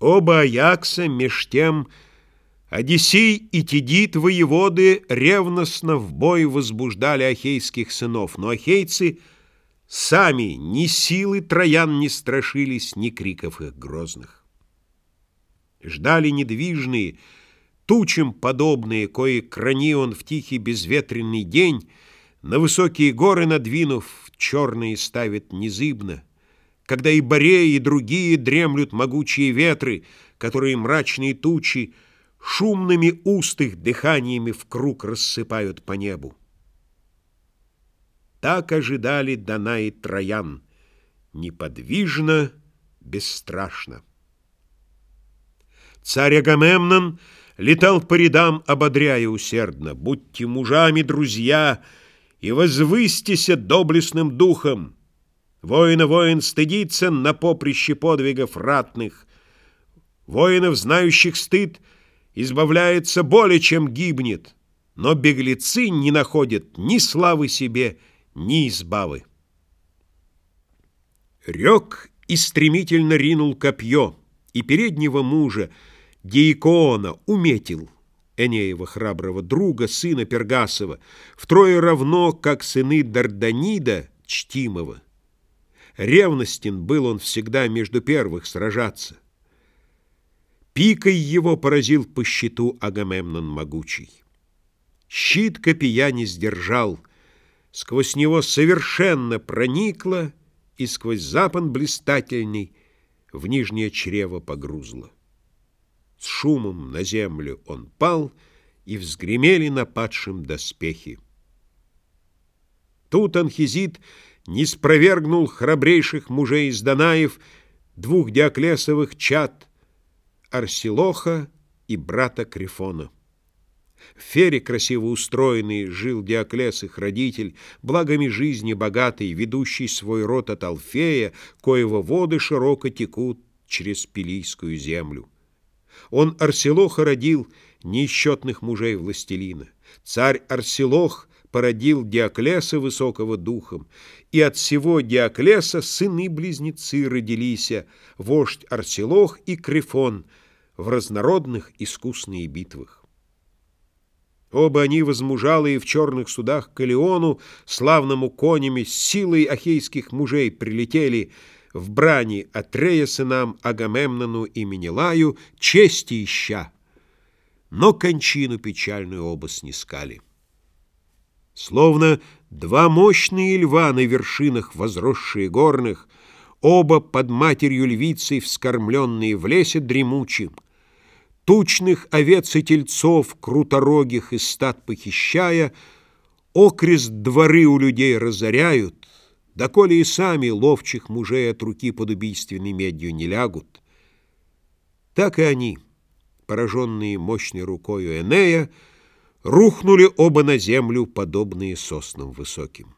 Оба Аякса меж тем Одиссей и Тидит воеводы ревностно в бой возбуждали ахейских сынов, но ахейцы сами ни силы троян не страшились, ни криков их грозных. Ждали недвижные, тучам подобные, кои крани он в тихий безветренный день, на высокие горы надвинув, черные ставит незыбно, когда и Бореи, и другие дремлют могучие ветры, которые мрачные тучи шумными уст их дыханиями в круг рассыпают по небу. Так ожидали Дана и Троян, неподвижно, бесстрашно. Царь Агамемнон летал по рядам, ободряя усердно, «Будьте мужами, друзья, и возвыстися доблестным духом!» Воина воин стыдится на поприще подвигов ратных. Воинов, знающих стыд, избавляется более, чем гибнет, но беглецы не находят ни славы себе, ни избавы. Рек и стремительно ринул копье, и переднего мужа, Диикоона, уметил, Энеева храброго друга, сына Пергасова, втрое равно, как сыны Дарданида, чтимого. Ревностен был он всегда между первых сражаться. Пикой его поразил по щиту Агамемнон могучий. Щит копия не сдержал, сквозь него совершенно проникло и сквозь запан блистательный в нижнее чрево погрузло. С шумом на землю он пал, и взгремели на падшем доспехи. Тут Анхизит не спровергнул храбрейших мужей из Данаев, двух Диоклесовых чад, Арсилоха и брата Крифона. В фере красиво устроенный жил Диоклес их родитель, благами жизни богатый, ведущий свой род от Алфея, коего воды широко текут через Пилийскую землю. Он Арсилоха родил неисчетных мужей властелина. Царь Арсилох породил Диоклеса высокого духом, и от всего Диоклеса сыны-близнецы родились, вождь Арсилох и Крифон, в разнородных искусные битвах. Оба они, возмужалые в черных судах к Илеону, славному конями, с силой ахейских мужей прилетели в брани Атрея сынам Агамемнону и Менелаю, чести ища, но кончину печальную оба снискали. Словно два мощные льва на вершинах возросшие горных, Оба под матерью львицей вскормленные в лесе дремучим, Тучных овец и тельцов, круторогих и стад похищая, Окрест дворы у людей разоряют, Доколе и сами ловчих мужей от руки под убийственной медью не лягут. Так и они, пораженные мощной рукою Энея, Рухнули оба на землю, подобные соснам высоким.